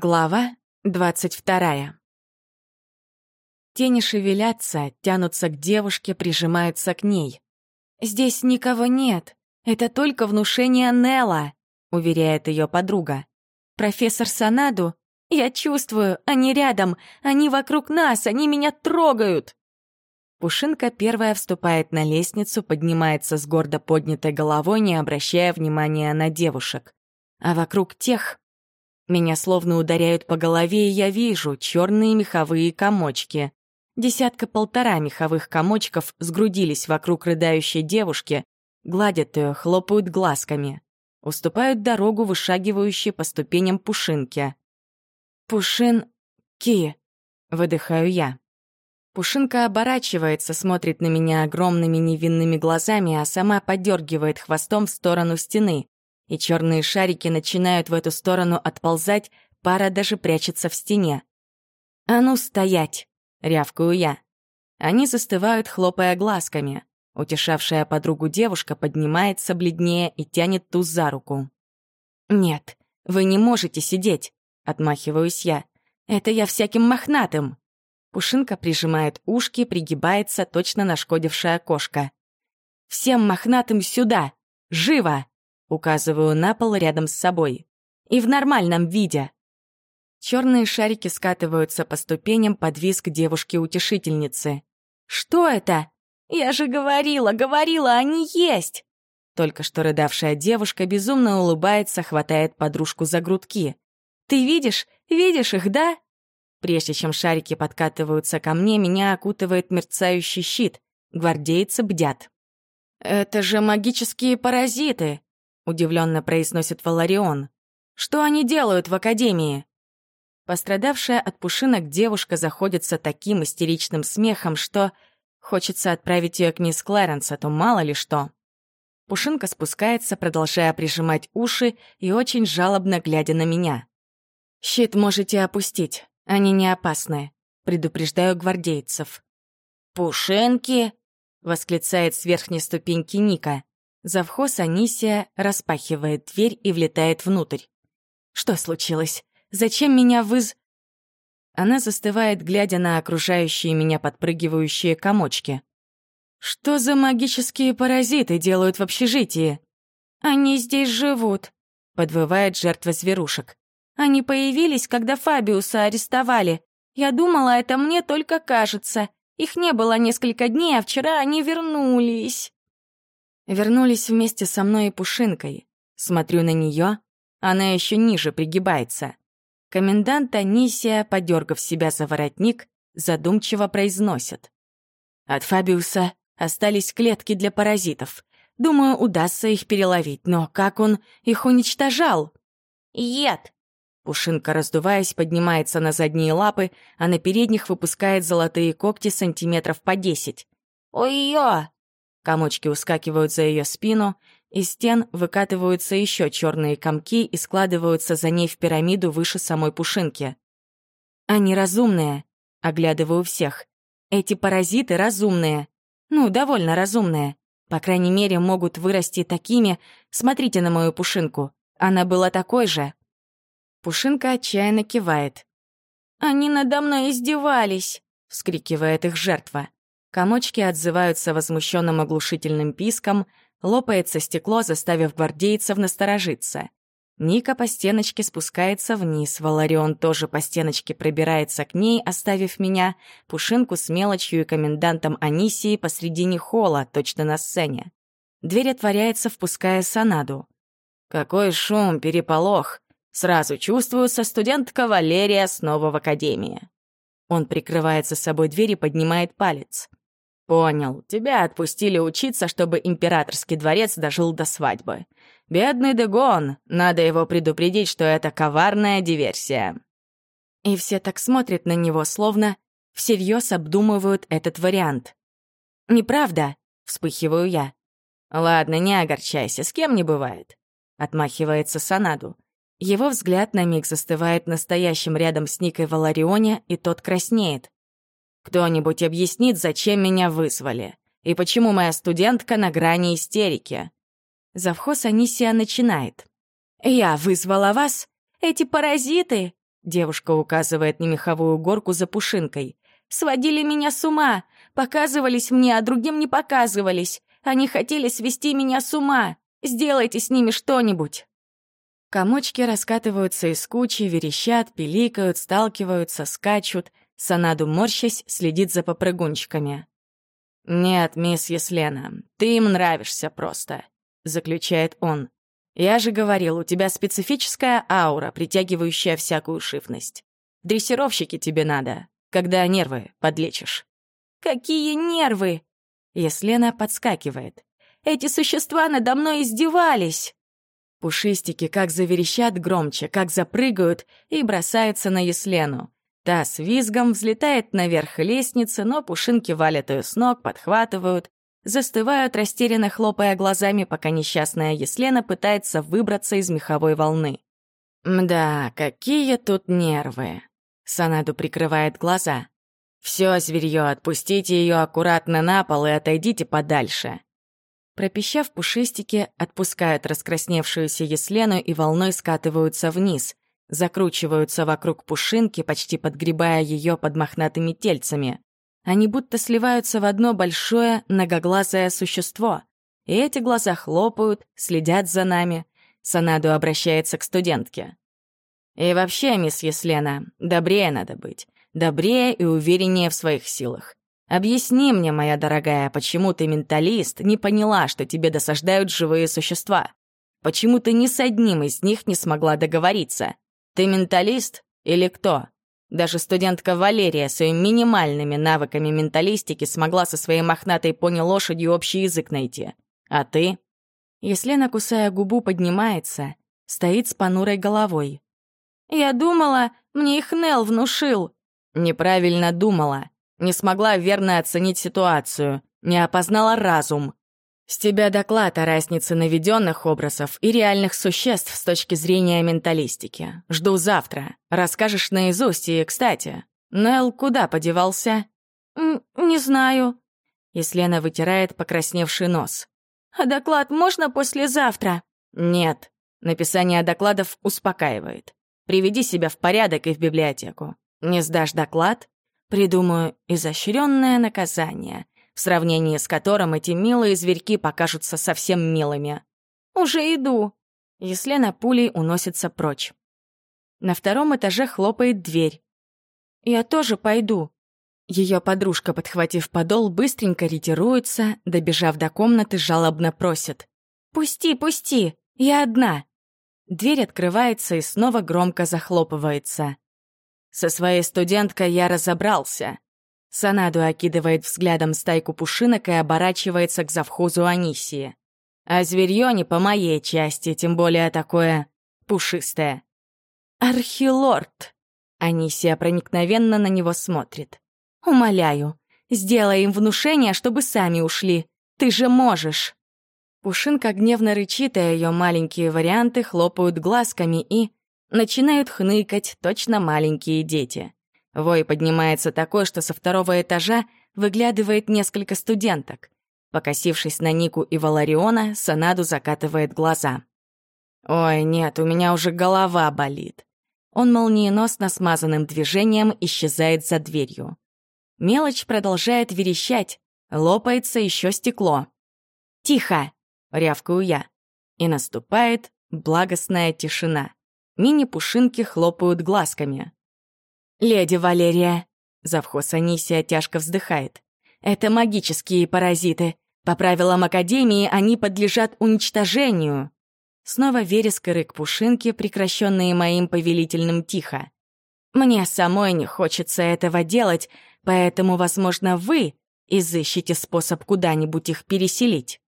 Глава двадцать вторая. Тени шевелятся, тянутся к девушке, прижимаются к ней. «Здесь никого нет. Это только внушение Нелла», — уверяет ее подруга. «Профессор Санаду, я чувствую, они рядом, они вокруг нас, они меня трогают». Пушинка первая вступает на лестницу, поднимается с гордо поднятой головой, не обращая внимания на девушек. А вокруг тех меня словно ударяют по голове, и я вижу черные меховые комочки. Десятка-полтора меховых комочков сгрудились вокруг рыдающей девушки, гладят ее, хлопают глазками. Уступают дорогу вышагивающей по ступеням пушинки. «Пушин-ки», — выдыхаю я. Пушинка оборачивается, смотрит на меня огромными невинными глазами, а сама подергивает хвостом в сторону стены и черные шарики начинают в эту сторону отползать, пара даже прячется в стене. «А ну, стоять!» — рявкаю я. Они застывают, хлопая глазками. Утешавшая подругу девушка поднимается бледнее и тянет ту за руку. «Нет, вы не можете сидеть», — отмахиваюсь я. «Это я всяким мохнатым». Пушинка прижимает ушки, пригибается, точно нашкодившая кошка. «Всем мохнатым сюда! Живо!» Указываю на пол рядом с собой. И в нормальном виде. Черные шарики скатываются по ступеням под визг девушки-утешительницы. «Что это? Я же говорила, говорила, они есть!» Только что рыдавшая девушка безумно улыбается, хватает подружку за грудки. «Ты видишь? Видишь их, да?» Прежде чем шарики подкатываются ко мне, меня окутывает мерцающий щит. Гвардейцы бдят. «Это же магические паразиты!» Удивленно произносит Валарион. Что они делают в академии? Пострадавшая от пушинок девушка заходится таким истеричным смехом, что хочется отправить ее к мисс Клэренс, а то мало ли что. Пушинка спускается, продолжая прижимать уши и очень жалобно глядя на меня. «Щит можете опустить, они не опасны», — предупреждаю гвардейцев. «Пушинки?» — восклицает с верхней ступеньки Ника. Завхоз Анисия распахивает дверь и влетает внутрь. «Что случилось? Зачем меня выз...» Она застывает, глядя на окружающие меня подпрыгивающие комочки. «Что за магические паразиты делают в общежитии?» «Они здесь живут», — подвывает жертва зверушек. «Они появились, когда Фабиуса арестовали. Я думала, это мне только кажется. Их не было несколько дней, а вчера они вернулись». Вернулись вместе со мной и Пушинкой. Смотрю на нее, она еще ниже пригибается. Комендант Анисия, подергав себя за воротник, задумчиво произносит. От Фабиуса остались клетки для паразитов. Думаю, удастся их переловить, но как он их уничтожал? Ед! Пушинка, раздуваясь, поднимается на задние лапы, а на передних выпускает золотые когти сантиметров по десять. «Ой-ё!» Комочки ускакивают за ее спину, из стен выкатываются еще черные комки и складываются за ней в пирамиду выше самой пушинки. Они разумные, оглядываю всех. Эти паразиты разумные. Ну, довольно разумные. По крайней мере, могут вырасти такими. Смотрите на мою пушинку. Она была такой же. Пушинка отчаянно кивает. «Они надо мной издевались!» — вскрикивает их жертва. Комочки отзываются возмущенным оглушительным писком, лопается стекло, заставив гвардейцев насторожиться. Ника по стеночке спускается вниз, Валарион тоже по стеночке пробирается к ней, оставив меня, Пушинку с мелочью и комендантом Анисии посредине холла, точно на сцене. Дверь отворяется, впуская Санаду. «Какой шум, переполох! Сразу чувствую, со студентка Валерия снова в академии». Он прикрывает за собой дверь и поднимает палец. «Понял. Тебя отпустили учиться, чтобы императорский дворец дожил до свадьбы. Бедный Дегон, надо его предупредить, что это коварная диверсия». И все так смотрят на него, словно всерьез обдумывают этот вариант. «Неправда», — вспыхиваю я. «Ладно, не огорчайся, с кем не бывает», — отмахивается Санаду. Его взгляд на миг застывает настоящим рядом с Никой Валарионе, и тот краснеет. Кто-нибудь объяснит, зачем меня вызвали? И почему моя студентка на грани истерики?» Завхоз Анисия начинает. «Я вызвала вас? Эти паразиты? Девушка указывает на меховую горку за пушинкой. «Сводили меня с ума! Показывались мне, а другим не показывались! Они хотели свести меня с ума! Сделайте с ними что-нибудь!» Комочки раскатываются из кучи, верещат, пиликают, сталкиваются, скачут. Санаду, морщась, следит за попрыгунчиками. «Нет, мисс Еслена, ты им нравишься просто», — заключает он. «Я же говорил, у тебя специфическая аура, притягивающая всякую шифность. Дрессировщики тебе надо, когда нервы подлечишь». «Какие нервы?» Еслена подскакивает. «Эти существа надо мной издевались!» Пушистики как заверещат громче, как запрыгают и бросаются на Еслену. Та с визгом взлетает наверх лестницы, но пушинки валят ее с ног, подхватывают, застывают, растерянно хлопая глазами, пока несчастная Еслена пытается выбраться из меховой волны. «Мда, какие тут нервы!» Санаду прикрывает глаза. «Все, зверье, отпустите ее аккуратно на пол и отойдите подальше». Пропищав пушистики, отпускают раскрасневшуюся Еслену и волной скатываются вниз, закручиваются вокруг пушинки, почти подгребая ее под мохнатыми тельцами. Они будто сливаются в одно большое многоглазое существо. И эти глаза хлопают, следят за нами. Санаду обращается к студентке. «И вообще, мисс Еслена, добрее надо быть. Добрее и увереннее в своих силах. Объясни мне, моя дорогая, почему ты, менталист, не поняла, что тебе досаждают живые существа? Почему ты ни с одним из них не смогла договориться? Ты менталист или кто?» Даже студентка Валерия своими минимальными навыками менталистики смогла со своей мохнатой пони-лошадью общий язык найти. А ты? Если кусая губу, поднимается, стоит с понурой головой. «Я думала, мне их Нел внушил». «Неправильно думала. Не смогла верно оценить ситуацию. Не опознала разум. С тебя доклад о разнице наведенных образов и реальных существ с точки зрения менталистики. Жду завтра. Расскажешь наизусть и, кстати, Нел куда подевался? «Не знаю». Еслена вытирает покрасневший нос. «А доклад можно послезавтра?» «Нет». Написание докладов успокаивает. Приведи себя в порядок и в библиотеку. Не сдашь доклад? Придумаю изощренное наказание — в сравнении с которым эти милые зверьки покажутся совсем милыми. «Уже иду!» Еслена пулей уносится прочь. На втором этаже хлопает дверь. «Я тоже пойду». Ее подружка, подхватив подол, быстренько ретируется, добежав до комнаты, жалобно просит. «Пусти, пусти! Я одна!» Дверь открывается и снова громко захлопывается. Со своей студенткой я разобрался. Санаду окидывает взглядом стайку пушинок и оборачивается к завхозу Анисии. А зверьё не по моей части, тем более такое пушистое. «Архилорд!» Анисия проникновенно на него смотрит. «Умоляю, сделай им внушение, чтобы сами ушли. Ты же можешь!» Пушинка гневно рычит, а ее маленькие варианты хлопают глазками и начинают хныкать точно маленькие дети. Вой поднимается такой, что со второго этажа выглядывает несколько студенток. Покосившись на Нику и Валариона, Санаду закатывает глаза. «Ой, нет, у меня уже голова болит». Он молниеносно смазанным движением исчезает за дверью. Мелочь продолжает верещать, лопается еще стекло. «Тихо!» — рявкаю я. И наступает благостная тишина. Мини-пушинки хлопают глазками. «Леди Валерия», — завхоз Анисия тяжко вздыхает, «это магические паразиты. По правилам Академии они подлежат уничтожению». Снова вереск и рык пушинки, прекращенные моим повелительным тихо. «Мне самой не хочется этого делать, поэтому, возможно, вы изыщите способ куда-нибудь их переселить».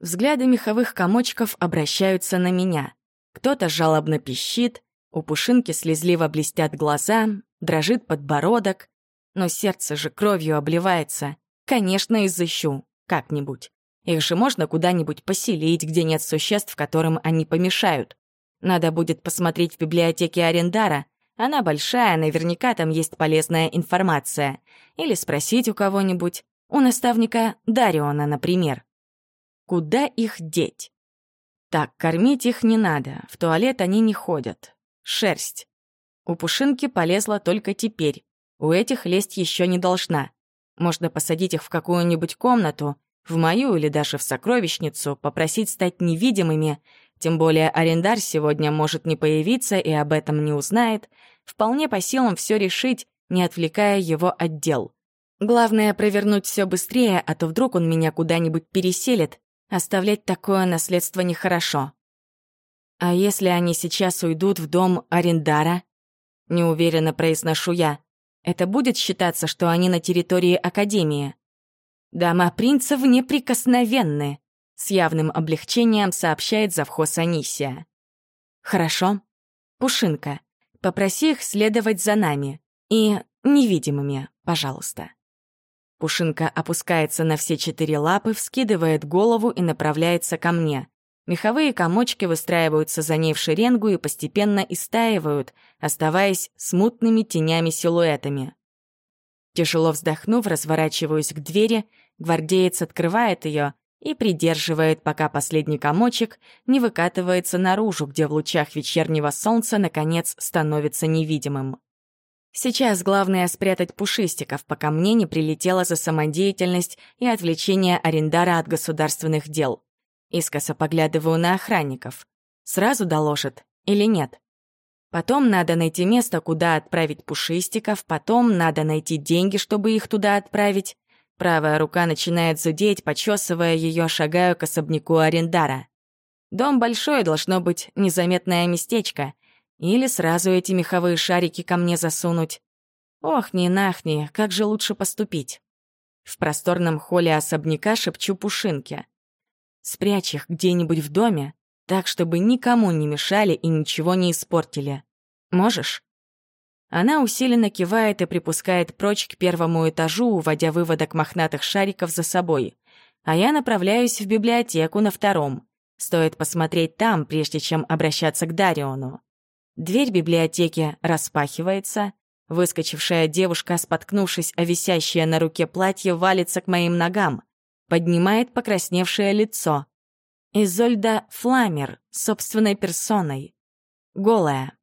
Взгляды меховых комочков обращаются на меня. Кто-то жалобно пищит, у Пушинки слезливо блестят глаза, дрожит подбородок. Но сердце же кровью обливается. Конечно, изыщу. Как-нибудь. Их же можно куда-нибудь поселить, где нет существ, которым они помешают. Надо будет посмотреть в библиотеке Арендара. Она большая, наверняка там есть полезная информация. Или спросить у кого-нибудь. У наставника Дариона, например. Куда их деть? Так, кормить их не надо, в туалет они не ходят. Шерсть. У Пушинки полезла только теперь. У этих лезть еще не должна. Можно посадить их в какую-нибудь комнату, в мою или даже в сокровищницу, попросить стать невидимыми, тем более арендар сегодня может не появиться и об этом не узнает, вполне по силам все решить, не отвлекая его от дел. Главное — провернуть все быстрее, а то вдруг он меня куда-нибудь переселит. Оставлять такое наследство нехорошо. А если они сейчас уйдут в дом арендара? Неуверенно произношу я. Это будет считаться, что они на территории Академии. Дома принцев неприкосновенны, с явным облегчением сообщает завхоз Анисия. Хорошо. Пушинка, попроси их следовать за нами. И невидимыми, пожалуйста. Пушинка опускается на все четыре лапы, вскидывает голову и направляется ко мне. Меховые комочки выстраиваются за ней в шеренгу и постепенно истаивают, оставаясь смутными тенями-силуэтами. Тяжело вздохнув, разворачиваюсь к двери, гвардеец открывает ее и придерживает, пока последний комочек не выкатывается наружу, где в лучах вечернего солнца, наконец, становится невидимым. Сейчас главное спрятать пушистиков, пока мне не прилетело за самодеятельность и отвлечение арендара от государственных дел. Искоса поглядываю на охранников. Сразу доложат или нет? Потом надо найти место, куда отправить пушистиков, потом надо найти деньги, чтобы их туда отправить. Правая рука начинает зудеть, почесывая ее, шагаю к особняку Арендара. Дом большой, должно быть незаметное местечко. Или сразу эти меховые шарики ко мне засунуть. Ох, не нахни, как же лучше поступить? В просторном холле особняка шепчу Пушинке. Спрячь их где-нибудь в доме, так, чтобы никому не мешали и ничего не испортили. Можешь?» Она усиленно кивает и припускает прочь к первому этажу, уводя выводок мохнатых шариков за собой. А я направляюсь в библиотеку на втором. Стоит посмотреть там, прежде чем обращаться к Дариону. Дверь библиотеки распахивается. Выскочившая девушка, споткнувшись о висящее на руке платье, валится к моим ногам поднимает покрасневшее лицо. Изольда Фламер, собственной персоной. Голая.